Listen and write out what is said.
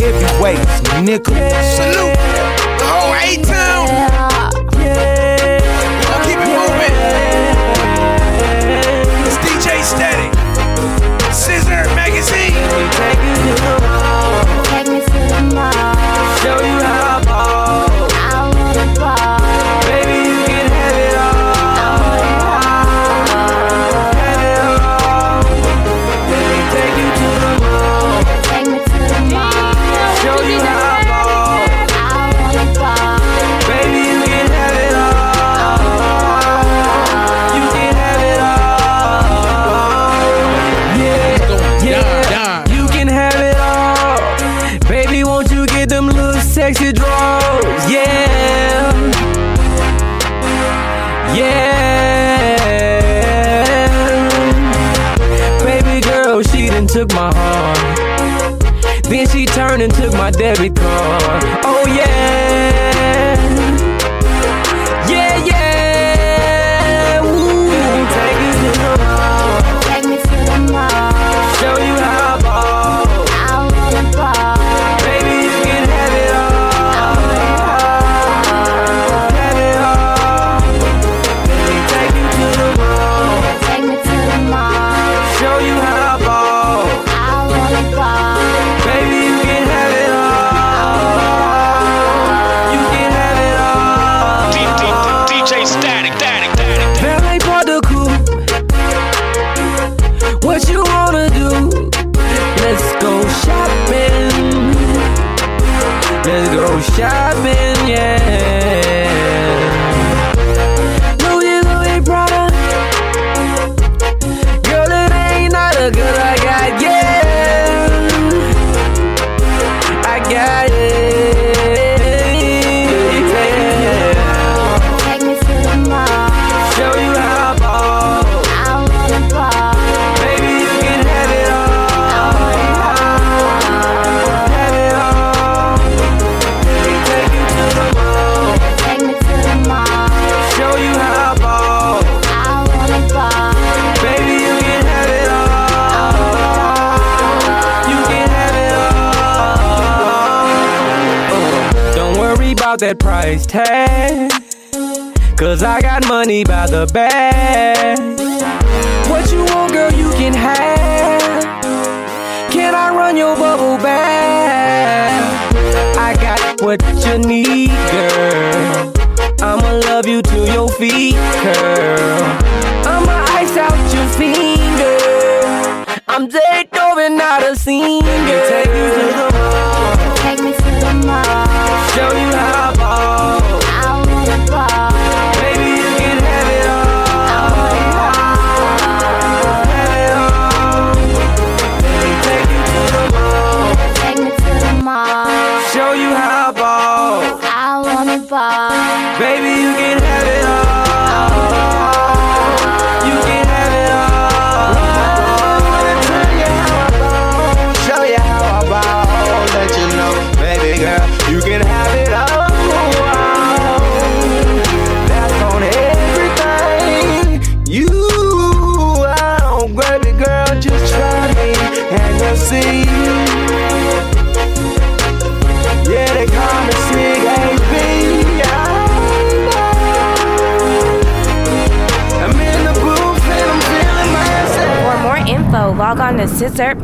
heavyweights, nigga. Salute the whole A-Town. sexy drugs, yeah. Yeah. Baby girl, she done took my heart. Then she turned and took my debit card. Oh, yeah. job that price tag. Cause I got money by the bag. What you want, girl, you can have. Can I run your bubble bath? I got what you need, girl. I'ma love you to your feet, girl. I'ma ice out your finger. I'm dead over, not a singer. Take you to the see you. Yeah, they come see in the booth and I'm feeling myself. For more info, log on to Scissor.